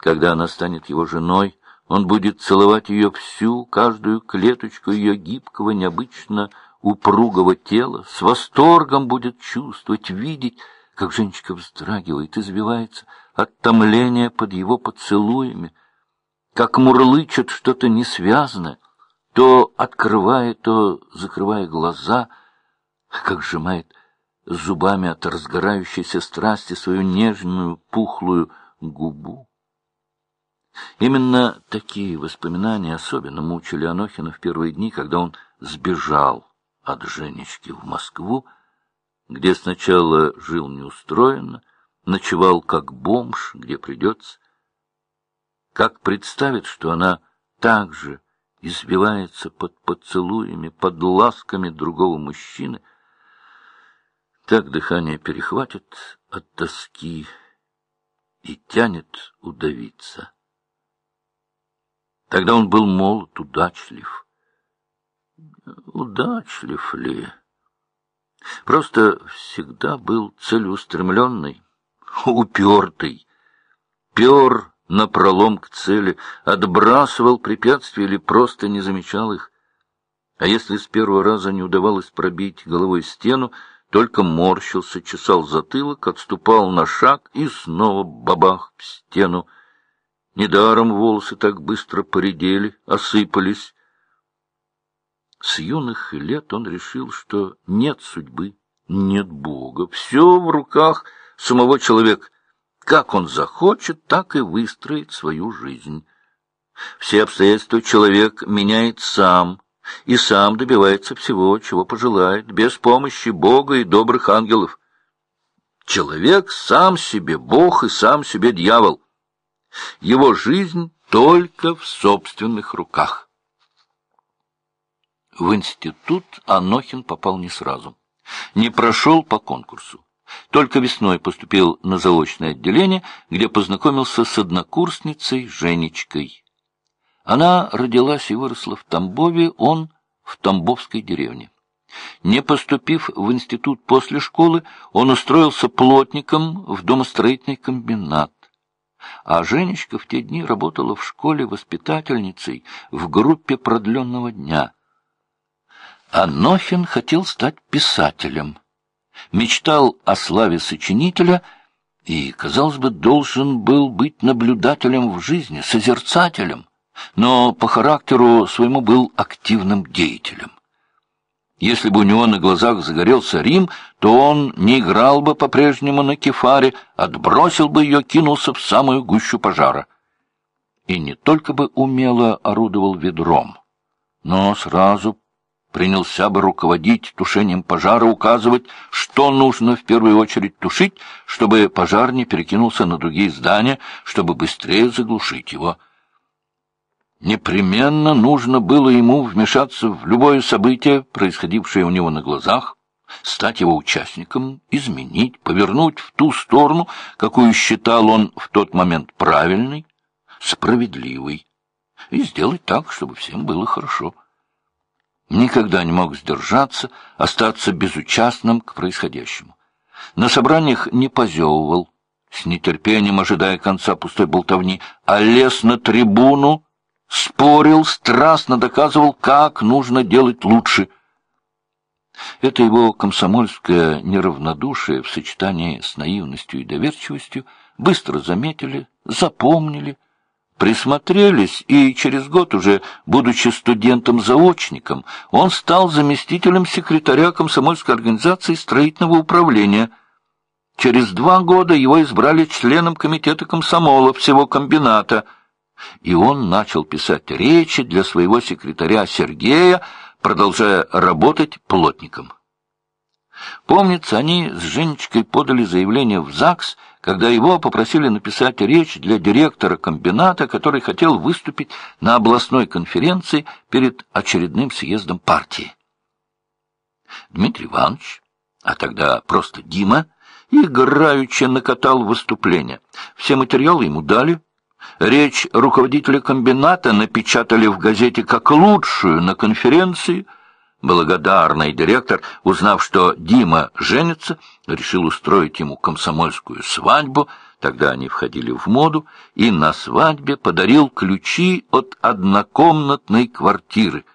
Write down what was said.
Когда она станет его женой, он будет целовать ее всю, каждую клеточку ее гибкого, необычно упругого тела, с восторгом будет чувствовать, видеть, как Женечка вздрагивает, извивается от томления под его поцелуями, как мурлычет что-то несвязное, то открывая, то закрывая глаза, как сжимает зубами от разгорающейся страсти свою нежную пухлую губу. Именно такие воспоминания особенно мучили Анохина в первые дни, когда он сбежал от Женечки в Москву, где сначала жил неустроенно, ночевал как бомж, где придется. Как представит, что она также избивается под поцелуями, под ласками другого мужчины, так дыхание перехватит от тоски и тянет удавиться. Тогда он был молод, удачлив. Удачлив ли? Просто всегда был целеустремленный, упертый, пер напролом к цели, отбрасывал препятствия или просто не замечал их. А если с первого раза не удавалось пробить головой стену, только морщился, чесал затылок, отступал на шаг и снова бабах в стену. Недаром волосы так быстро поредели, осыпались. С юных лет он решил, что нет судьбы, нет Бога, все в руках самого человека. Как он захочет, так и выстроит свою жизнь. Все обстоятельства человек меняет сам, и сам добивается всего, чего пожелает, без помощи Бога и добрых ангелов. Человек сам себе Бог и сам себе дьявол. Его жизнь только в собственных руках. В институт Анохин попал не сразу. Не прошел по конкурсу. Только весной поступил на заочное отделение, где познакомился с однокурсницей Женечкой. Она родилась и выросла в Тамбове, он в Тамбовской деревне. Не поступив в институт после школы, он устроился плотником в домостроительный комбинат. А Женечка в те дни работала в школе воспитательницей в группе продленного дня. Анохин хотел стать писателем. Мечтал о славе сочинителя и, казалось бы, должен был быть наблюдателем в жизни, созерцателем, но по характеру своему был активным деятелем. Если бы у него на глазах загорелся Рим, то он не играл бы по-прежнему на кефаре, отбросил бы ее, кинулся в самую гущу пожара. И не только бы умело орудовал ведром, но сразу принялся бы руководить тушением пожара, указывать, что нужно в первую очередь тушить, чтобы пожар не перекинулся на другие здания, чтобы быстрее заглушить его. Непременно нужно было ему вмешаться в любое событие, происходившее у него на глазах, стать его участником, изменить, повернуть в ту сторону, какую считал он в тот момент правильной, справедливой, и сделать так, чтобы всем было хорошо. Никогда не мог сдержаться, остаться безучастным к происходящему. На собраниях не позевывал, с нетерпением ожидая конца пустой болтовни, а лез на трибуну, спорил, страстно доказывал, как нужно делать лучше. Это его комсомольское неравнодушие в сочетании с наивностью и доверчивостью быстро заметили, запомнили, присмотрелись, и через год уже, будучи студентом-заочником, он стал заместителем секретаря комсомольской организации строительного управления. Через два года его избрали членом комитета комсомола всего комбината – и он начал писать речи для своего секретаря Сергея, продолжая работать плотником. Помнится, они с Женечкой подали заявление в ЗАГС, когда его попросили написать речь для директора комбината, который хотел выступить на областной конференции перед очередным съездом партии. Дмитрий Иванович, а тогда просто Дима, играючи накатал выступление. Все материалы ему дали, Речь руководителя комбината напечатали в газете как лучшую на конференции. Благодарный директор, узнав, что Дима женится, решил устроить ему комсомольскую свадьбу, Тогда они входили в моду, и на свадьбе подарил ключи от однокомнатной квартиры —